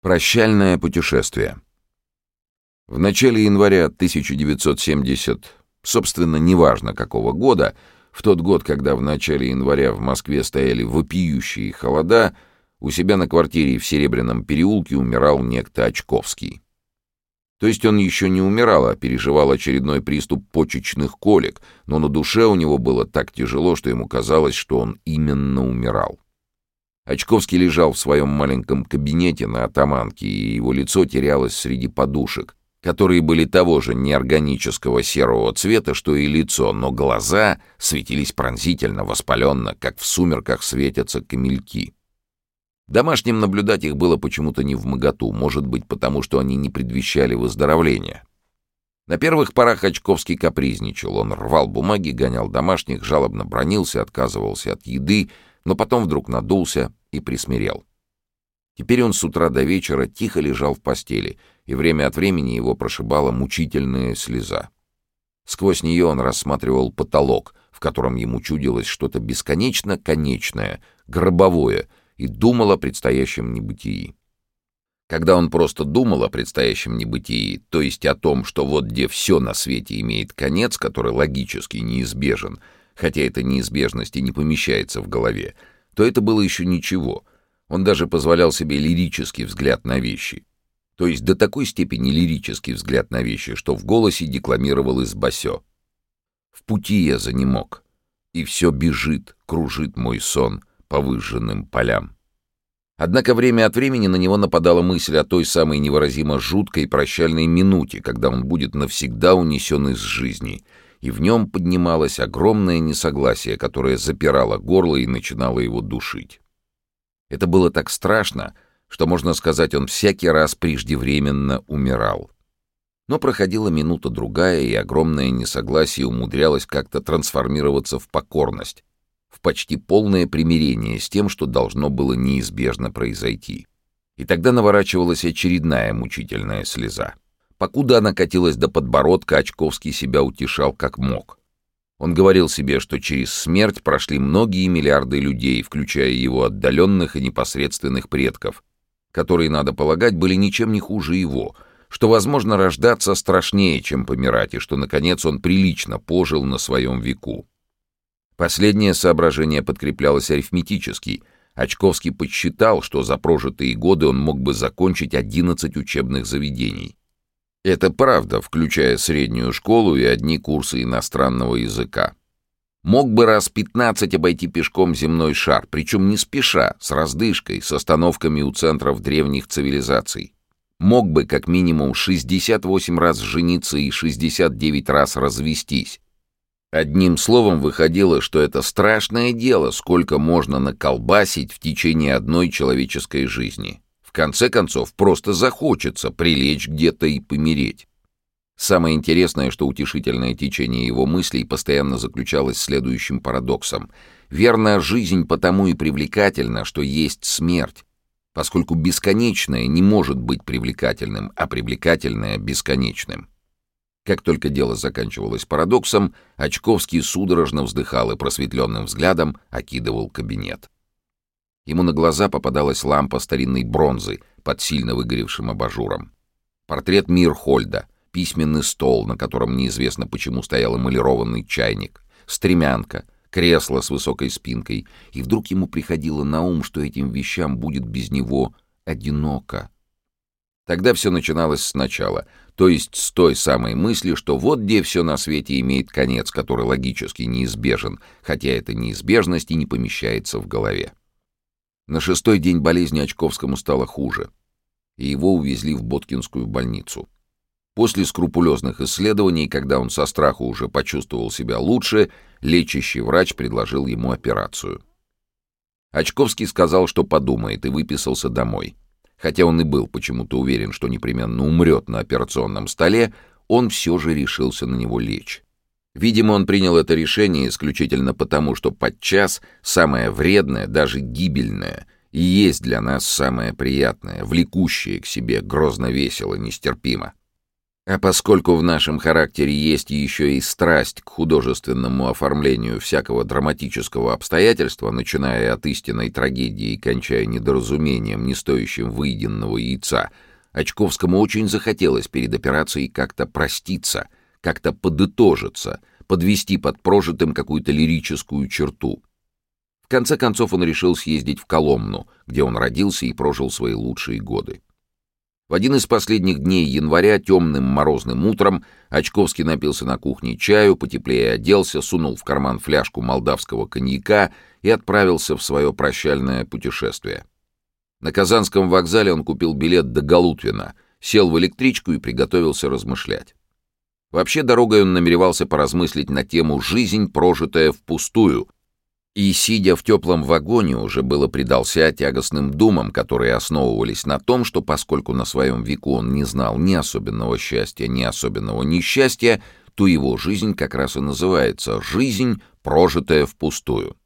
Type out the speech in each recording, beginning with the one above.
Прощальное путешествие. В начале января 1970, собственно, неважно какого года, в тот год, когда в начале января в Москве стояли вопиющие холода, у себя на квартире в Серебряном переулке умирал некто Очковский. То есть он еще не умирал, а переживал очередной приступ почечных колик, но на душе у него было так тяжело, что ему казалось, что он именно умирал. Очковский лежал в своем маленьком кабинете на атаманке, и его лицо терялось среди подушек, которые были того же неорганического серого цвета, что и лицо, но глаза светились пронзительно, воспаленно, как в сумерках светятся камельки. Домашним наблюдать их было почему-то не в моготу, может быть, потому что они не предвещали выздоровления. На первых порах Очковский капризничал, он рвал бумаги, гонял домашних, жалобно бронился, отказывался от еды, но потом вдруг надулся и присмирел. Теперь он с утра до вечера тихо лежал в постели, и время от времени его прошибала мучительная слеза. Сквозь нее он рассматривал потолок, в котором ему чудилось что-то бесконечно конечное, гробовое, и думал о предстоящем небытии. Когда он просто думал о предстоящем небытии, то есть о том, что вот где все на свете имеет конец, который логически неизбежен — хотя эта неизбежность и не помещается в голове, то это было еще ничего. Он даже позволял себе лирический взгляд на вещи. То есть до такой степени лирический взгляд на вещи, что в голосе декламировал из басё. «В пути я за мог, и все бежит, кружит мой сон по выжженным полям». Однако время от времени на него нападала мысль о той самой невыразимо жуткой прощальной минуте, когда он будет навсегда унесен из жизни — и в нем поднималось огромное несогласие, которое запирало горло и начинало его душить. Это было так страшно, что, можно сказать, он всякий раз преждевременно умирал. Но проходила минута-другая, и огромное несогласие умудрялось как-то трансформироваться в покорность, в почти полное примирение с тем, что должно было неизбежно произойти. И тогда наворачивалась очередная мучительная слеза. Покуда она катилась до подбородка, Очковский себя утешал как мог. Он говорил себе, что через смерть прошли многие миллиарды людей, включая его отдаленных и непосредственных предков, которые, надо полагать, были ничем не хуже его, что, возможно, рождаться страшнее, чем помирать, и что, наконец, он прилично пожил на своем веку. Последнее соображение подкреплялось арифметически. Очковский подсчитал, что за прожитые годы он мог бы закончить 11 учебных заведений. Это правда, включая среднюю школу и одни курсы иностранного языка. Мог бы раз пятнадцать обойти пешком земной шар, причем не спеша, с раздышкой, с остановками у центров древних цивилизаций. Мог бы как минимум 68 раз жениться и 69 раз развестись. Одним словом, выходило, что это страшное дело, сколько можно наколбасить в течение одной человеческой жизни. Конце концов, просто захочется прилечь где-то и помереть. Самое интересное, что утешительное течение его мыслей постоянно заключалось следующим парадоксом. Верная жизнь потому и привлекательна, что есть смерть, поскольку бесконечное не может быть привлекательным, а привлекательное — бесконечным. Как только дело заканчивалось парадоксом, Очковский судорожно вздыхал и просветленным взглядом окидывал кабинет. Ему на глаза попадалась лампа старинной бронзы под сильно выгоревшим абажуром. Портрет Мирхольда, письменный стол, на котором неизвестно почему стоял эмалированный чайник, стремянка, кресло с высокой спинкой, и вдруг ему приходило на ум, что этим вещам будет без него одиноко. Тогда все начиналось сначала, то есть с той самой мысли, что вот где все на свете имеет конец, который логически неизбежен, хотя эта неизбежность и не помещается в голове. На шестой день болезни Очковскому стало хуже, и его увезли в Боткинскую больницу. После скрупулезных исследований, когда он со страху уже почувствовал себя лучше, лечащий врач предложил ему операцию. Очковский сказал, что подумает, и выписался домой. Хотя он и был почему-то уверен, что непременно умрет на операционном столе, он все же решился на него лечь. Видимо, он принял это решение исключительно потому, что подчас самое вредное, даже гибельное, и есть для нас самое приятное, влекущее к себе грозно весело, нестерпимо. А поскольку в нашем характере есть еще и страсть к художественному оформлению всякого драматического обстоятельства, начиная от истинной трагедии и кончая недоразумением, не стоящим выеденного яйца, Очковскому очень захотелось перед операцией как-то проститься, как-то подытожиться, подвести под прожитым какую-то лирическую черту. В конце концов он решил съездить в Коломну, где он родился и прожил свои лучшие годы. В один из последних дней января, темным морозным утром, Очковский напился на кухне чаю, потеплее оделся, сунул в карман фляжку молдавского коньяка и отправился в свое прощальное путешествие. На Казанском вокзале он купил билет до Галутвина, сел в электричку и приготовился размышлять. Вообще дорогой он намеревался поразмыслить на тему «Жизнь, прожитая впустую», и, сидя в теплом вагоне, уже было предался тягостным думам, которые основывались на том, что поскольку на своем веку он не знал ни особенного счастья, ни особенного несчастья, то его жизнь как раз и называется «жизнь, прожитая впустую».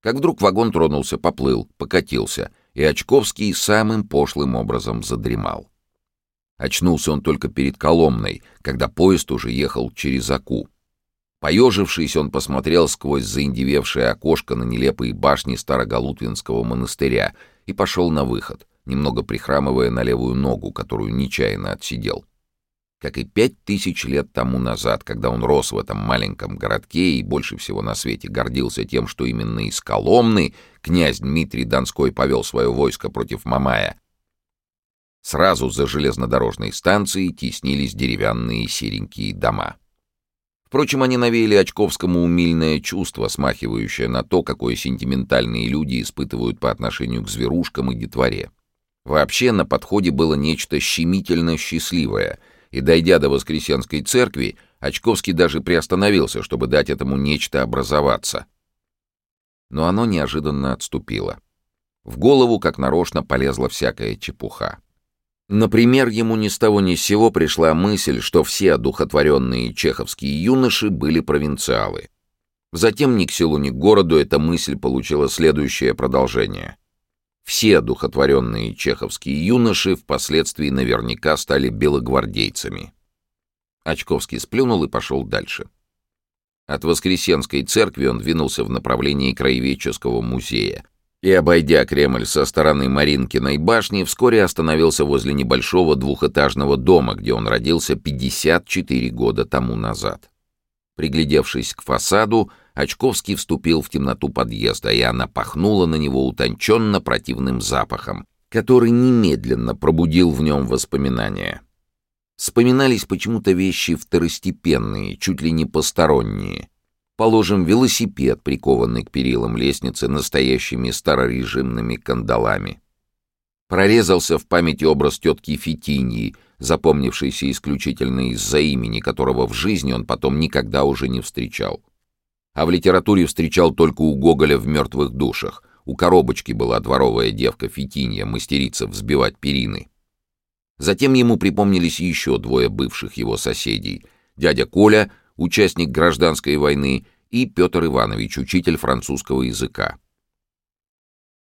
Как вдруг вагон тронулся, поплыл, покатился, и Очковский самым пошлым образом задремал. Очнулся он только перед Коломной, когда поезд уже ехал через Аку. Поежившись, он посмотрел сквозь заиндевевшее окошко на нелепые башни Старогалутвинского монастыря и пошел на выход, немного прихрамывая на левую ногу, которую нечаянно отсидел. Как и пять тысяч лет тому назад, когда он рос в этом маленьком городке и больше всего на свете гордился тем, что именно из Коломны князь Дмитрий Донской повел свое войско против Мамая, сразу за железнодорожной станцией теснились деревянные серенькие дома. Впрочем, они навеяли Очковскому умильное чувство, смахивающее на то, какое сентиментальные люди испытывают по отношению к зверушкам и детворе. Вообще, на подходе было нечто щемительно счастливое, и, дойдя до Воскресенской церкви, Очковский даже приостановился, чтобы дать этому нечто образоваться. Но оно неожиданно отступило. В голову, как нарочно, полезла всякая чепуха. Например, ему ни с того ни с сего пришла мысль, что все одухотворенные чеховские юноши были провинциалы. Затем ни к селу, ни к городу эта мысль получила следующее продолжение. Все одухотворенные чеховские юноши впоследствии наверняка стали белогвардейцами. Очковский сплюнул и пошел дальше. От Воскресенской церкви он двинулся в направлении Краеведческого музея, и, обойдя Кремль со стороны Маринкиной башни, вскоре остановился возле небольшого двухэтажного дома, где он родился 54 года тому назад. Приглядевшись к фасаду, Очковский вступил в темноту подъезда, и она пахнула на него утонченно противным запахом, который немедленно пробудил в нем воспоминания. Вспоминались почему-то вещи второстепенные, чуть ли не посторонние — Положим, велосипед, прикованный к перилам лестницы настоящими старорежимными кандалами. Прорезался в памяти образ тетки Фитиньи, запомнившийся исключительно из-за имени, которого в жизни он потом никогда уже не встречал. А в литературе встречал только у Гоголя в «Мертвых душах». У коробочки была дворовая девка Фитинья, мастерица взбивать перины. Затем ему припомнились еще двое бывших его соседей. Дядя Коля — участник гражданской войны, и Петр Иванович, учитель французского языка.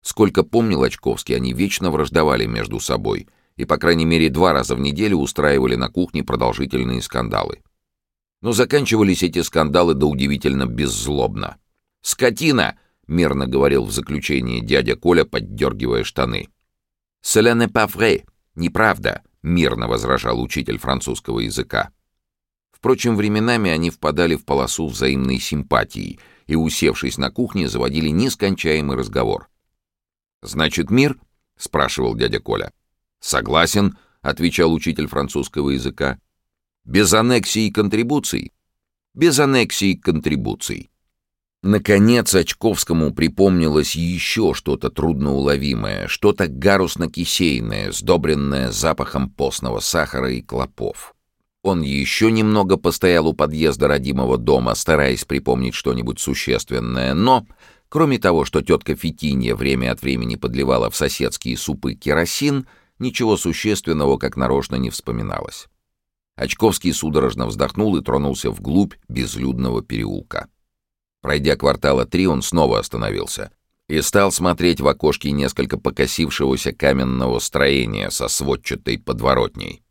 Сколько помнил Очковский, они вечно враждовали между собой и, по крайней мере, два раза в неделю устраивали на кухне продолжительные скандалы. Но заканчивались эти скандалы до удивительно беззлобно. «Скотина!» — мирно говорил в заключении дядя Коля, поддергивая штаны. «Cela n'est pas vrai!» «Неправда!» — мирно возражал учитель французского языка. Впрочем, временами они впадали в полосу взаимной симпатии и, усевшись на кухне, заводили нескончаемый разговор. «Значит, мир?» — спрашивал дядя Коля. «Согласен», — отвечал учитель французского языка. «Без аннексий и контрибуций?» «Без аннексий и контрибуций». Наконец Очковскому припомнилось еще что-то трудноуловимое, что-то гарусно-кисейное, сдобренное запахом постного сахара и клопов. Он еще немного постоял у подъезда родимого дома, стараясь припомнить что-нибудь существенное, но, кроме того, что тетка Фитинья время от времени подливала в соседские супы керосин, ничего существенного как нарочно не вспоминалось. Очковский судорожно вздохнул и тронулся вглубь безлюдного переулка. Пройдя квартала три, он снова остановился и стал смотреть в окошки несколько покосившегося каменного строения со сводчатой подворотней.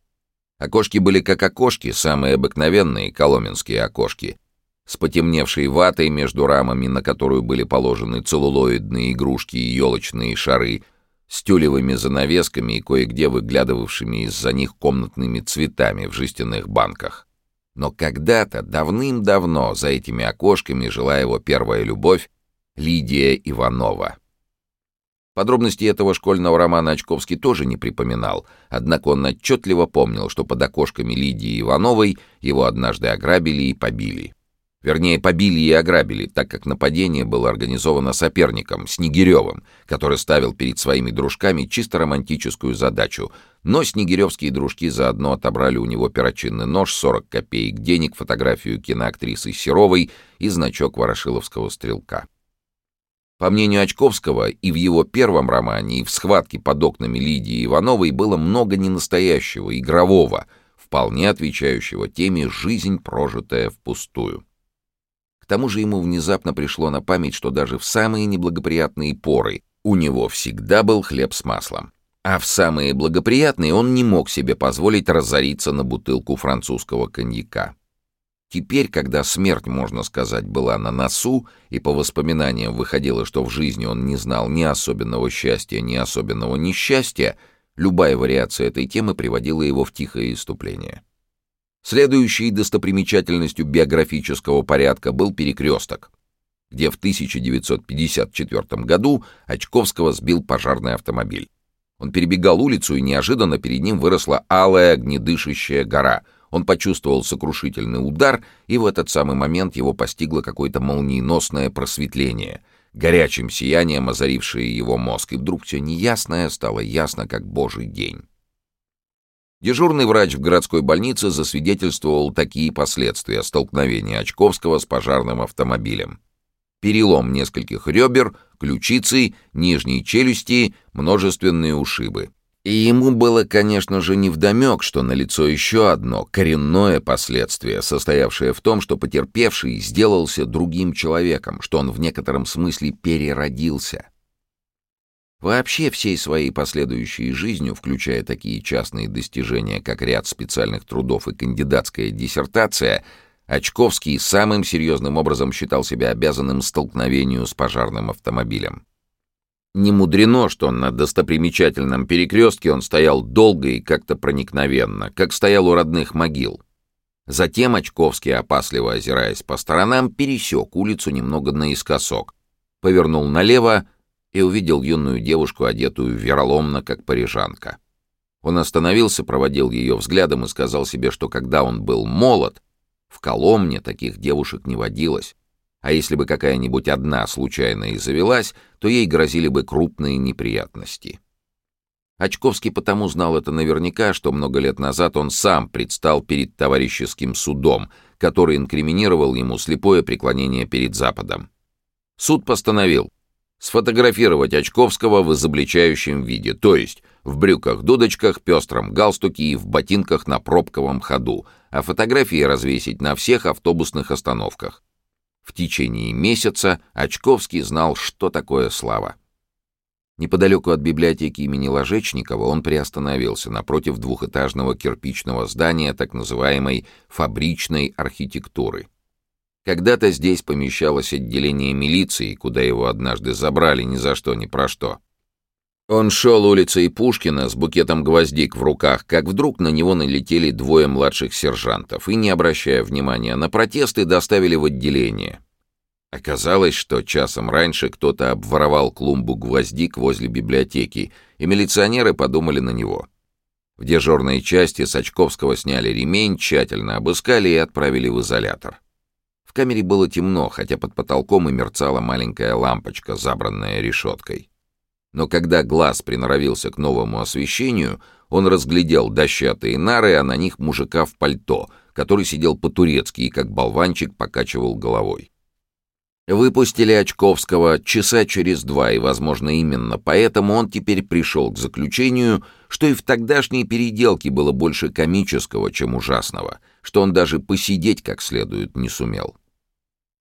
Окошки были как окошки, самые обыкновенные коломенские окошки, с потемневшей ватой между рамами, на которую были положены целлулоидные игрушки и елочные шары, с тюлевыми занавесками и кое-где выглядывавшими из-за них комнатными цветами в жестяных банках. Но когда-то, давным-давно, за этими окошками жила его первая любовь Лидия Иванова. Подробности этого школьного романа Очковский тоже не припоминал, однако он отчетливо помнил, что под окошками Лидии Ивановой его однажды ограбили и побили. Вернее, побили и ограбили, так как нападение было организовано соперником, Снегиревым, который ставил перед своими дружками чисто романтическую задачу. Но снегиревские дружки заодно отобрали у него перочинный нож, 40 копеек денег, фотографию киноактрисы Серовой и значок ворошиловского стрелка. По мнению Очковского, и в его первом романе, и в «Схватке под окнами Лидии Ивановой» было много ненастоящего, игрового, вполне отвечающего теме «жизнь, прожитая впустую». К тому же ему внезапно пришло на память, что даже в самые неблагоприятные поры у него всегда был хлеб с маслом. А в самые благоприятные он не мог себе позволить разориться на бутылку французского коньяка. Теперь, когда смерть, можно сказать, была на носу, и по воспоминаниям выходило, что в жизни он не знал ни особенного счастья, ни особенного несчастья, любая вариация этой темы приводила его в тихое иступление. Следующей достопримечательностью биографического порядка был «Перекресток», где в 1954 году Очковского сбил пожарный автомобиль. Он перебегал улицу, и неожиданно перед ним выросла алая огнедышащая гора — он почувствовал сокрушительный удар, и в этот самый момент его постигло какое-то молниеносное просветление, горячим сиянием озарившее его мозг, и вдруг все неясное стало ясно, как божий день. Дежурный врач в городской больнице засвидетельствовал такие последствия столкновения Очковского с пожарным автомобилем. Перелом нескольких ребер, ключицы, нижней челюсти, множественные ушибы. И ему было, конечно же, невдомек, что налицо еще одно коренное последствие, состоявшее в том, что потерпевший сделался другим человеком, что он в некотором смысле переродился. Вообще всей своей последующей жизнью, включая такие частные достижения, как ряд специальных трудов и кандидатская диссертация, Очковский самым серьезным образом считал себя обязанным столкновению с пожарным автомобилем. Не мудрено, что на достопримечательном перекрестке он стоял долго и как-то проникновенно, как стоял у родных могил. Затем Очковский, опасливо озираясь по сторонам, пересек улицу немного наискосок, повернул налево и увидел юную девушку, одетую вероломно, как парижанка. Он остановился, проводил ее взглядом и сказал себе, что когда он был молод, в Коломне таких девушек не водилось, а если бы какая-нибудь одна случайно и завелась, то ей грозили бы крупные неприятности. Очковский потому знал это наверняка, что много лет назад он сам предстал перед товарищеским судом, который инкриминировал ему слепое преклонение перед Западом. Суд постановил сфотографировать Очковского в изобличающем виде, то есть в брюках-дудочках, пестром галстуке и в ботинках на пробковом ходу, а фотографии развесить на всех автобусных остановках. В течение месяца Очковский знал, что такое слава. Неподалеку от библиотеки имени Ложечникова он приостановился напротив двухэтажного кирпичного здания так называемой «фабричной архитектуры». Когда-то здесь помещалось отделение милиции, куда его однажды забрали ни за что ни про что. Он шел улицей Пушкина с букетом гвоздик в руках, как вдруг на него налетели двое младших сержантов и, не обращая внимания на протесты, доставили в отделение. Оказалось, что часом раньше кто-то обворовал клумбу гвоздик возле библиотеки, и милиционеры подумали на него. В дежурной части Сачковского сняли ремень, тщательно обыскали и отправили в изолятор. В камере было темно, хотя под потолком и мерцала маленькая лампочка, забранная решеткой но когда глаз приноровился к новому освещению, он разглядел дощатые нары, а на них мужика в пальто, который сидел по-турецки и как болванчик покачивал головой. Выпустили Очковского часа через два, и, возможно, именно поэтому он теперь пришел к заключению, что и в тогдашней переделке было больше комического, чем ужасного, что он даже посидеть как следует не сумел.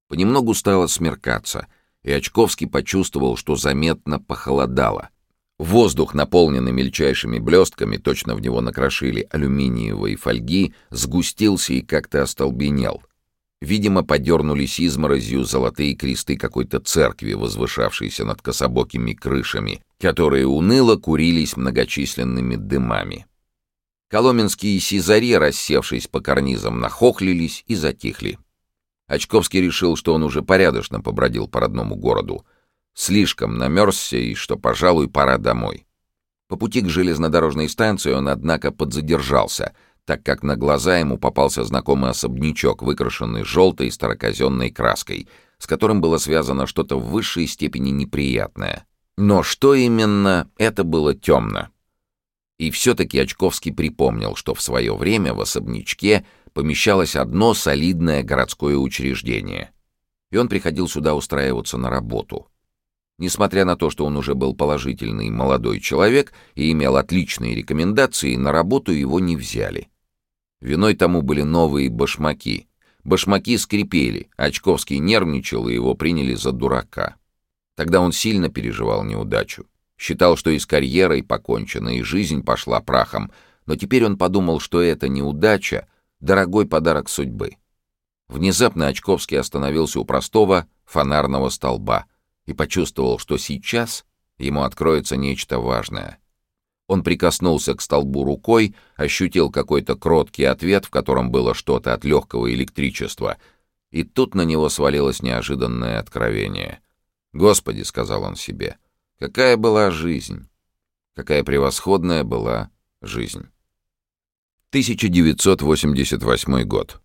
Понемногу стало смеркаться — и Очковский почувствовал, что заметно похолодало. Воздух, наполненный мельчайшими блестками, точно в него накрошили алюминиевые фольги, сгустился и как-то остолбенел. Видимо, подернулись изморозью золотые кресты какой-то церкви, возвышавшейся над кособокими крышами, которые уныло курились многочисленными дымами. Коломенские сизари, рассевшись по карнизам, нахохлились и затихли. Очковский решил, что он уже порядочно побродил по родному городу. Слишком намерзся и что, пожалуй, пора домой. По пути к железнодорожной станции он, однако, подзадержался, так как на глаза ему попался знакомый особнячок, выкрашенный желтой староказенной краской, с которым было связано что-то в высшей степени неприятное. Но что именно, это было темно. И все-таки Очковский припомнил, что в свое время в особнячке помещалось одно солидное городское учреждение. И он приходил сюда устраиваться на работу. Несмотря на то, что он уже был положительный молодой человек и имел отличные рекомендации, на работу его не взяли. Виной тому были новые башмаки. Башмаки скрипели, Очковский нервничал, и его приняли за дурака. Тогда он сильно переживал неудачу. Считал, что и с карьерой покончено, и жизнь пошла прахом, но теперь он подумал, что это неудача — дорогой подарок судьбы. Внезапно Очковский остановился у простого фонарного столба и почувствовал, что сейчас ему откроется нечто важное. Он прикоснулся к столбу рукой, ощутил какой-то кроткий ответ, в котором было что-то от легкого электричества, и тут на него свалилось неожиданное откровение. «Господи», — сказал он себе, — Какая была жизнь? Какая превосходная была жизнь. 1988 год.